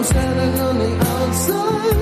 I'm standing on the outside.